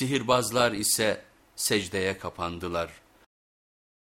Sihirbazlar ise secdeye kapandılar.